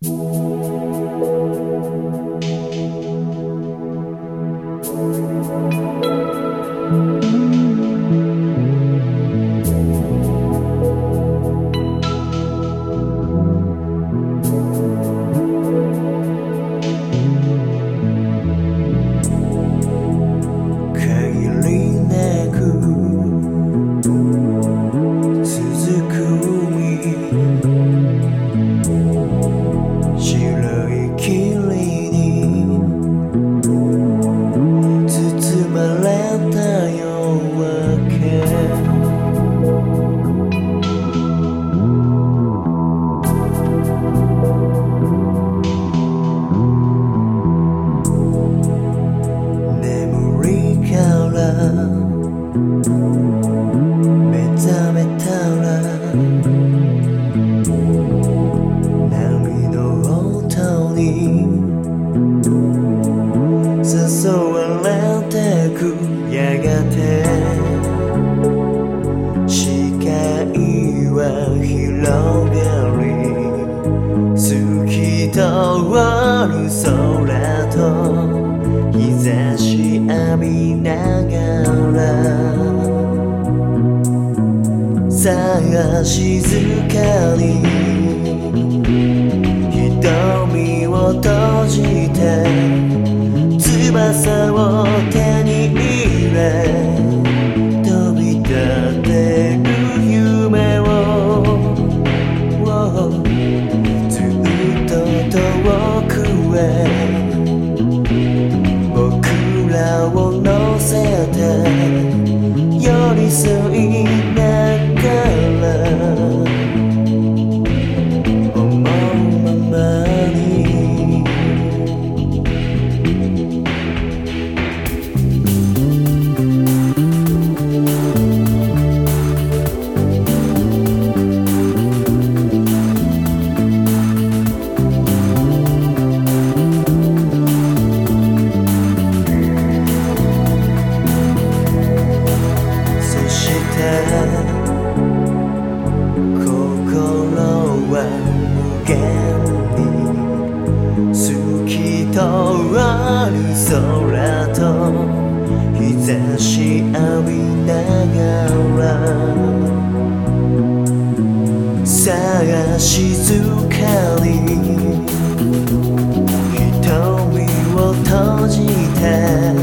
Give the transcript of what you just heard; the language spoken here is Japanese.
Thank you. 変わる空と日差し浴びながらさあ静かに寄せて寄り添いが静かに瞳を閉じて。